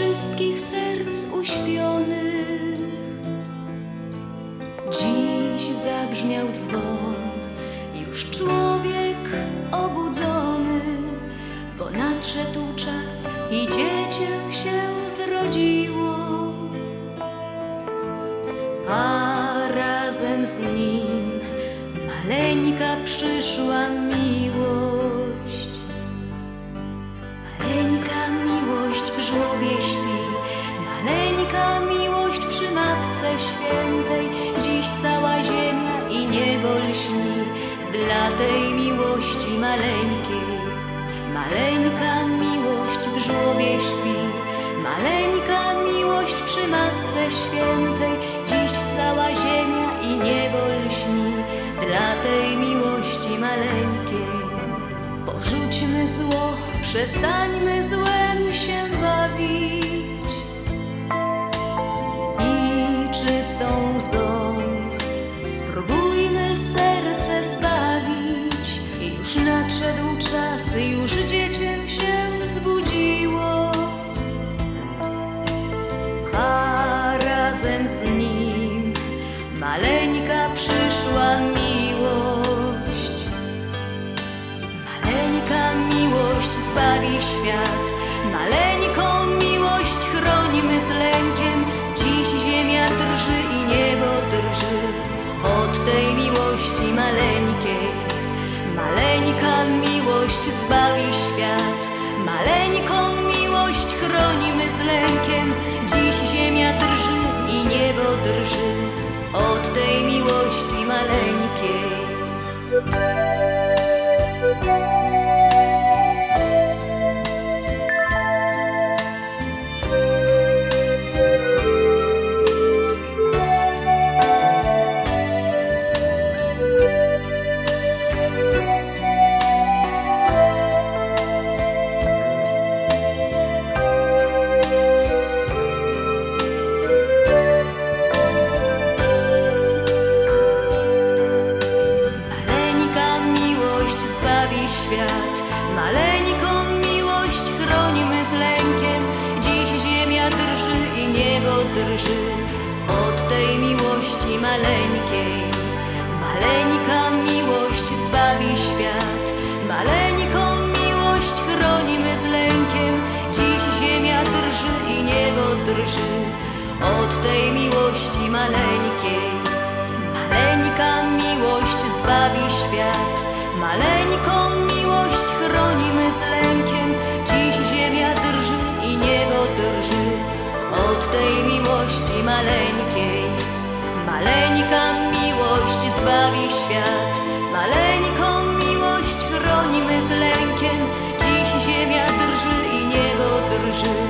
wszystkich serc uśpionych. Dziś zabrzmiał dzwon, już człowiek obudzony, bo nadszedł czas i dziecię się zrodziło, a razem z nim maleńka przyszła miłość. Miłość w żłobie śpi, maleńka miłość przy Matce Świętej. Dziś cała ziemia i niebo lśni dla tej miłości maleńkiej. Maleńka miłość w żłobie śpi, maleńka miłość przy Matce Świętej. Dziś cała ziemia i niebo lśni dla tej miłości maleńkiej. Porzućmy zło, przestańmy złem się bawić i czystą łzą spróbujmy serce zbawić. Już nadszedł czas, już dziecię się zbudziło, a razem z nim maleńka przyszła miłość. Miłość zbawi świat, maleńką miłość chronimy z lękiem. Dziś ziemia drży i niebo drży od tej miłości maleńkiej. Maleńka miłość zbawi świat, maleńką miłość chronimy z lękiem. Dziś ziemia drży i niebo drży od tej miłości maleńkiej. Świat, maleńką miłość chronimy z lękiem. Dziś ziemia drży i niebo drży od tej miłości maleńkiej. Maleńka miłość zbawi świat, maleńką miłość chronimy z lękiem. Dziś ziemia drży i niebo drży od tej miłości maleńkiej. Maleńka miłość zbawi świat, maleńką chronimy z lękiem. Dziś ziemia drży i niebo drży od tej miłości maleńkiej. Maleńka miłość zbawi świat, maleńką miłość chronimy z lękiem. Dziś ziemia drży i niebo drży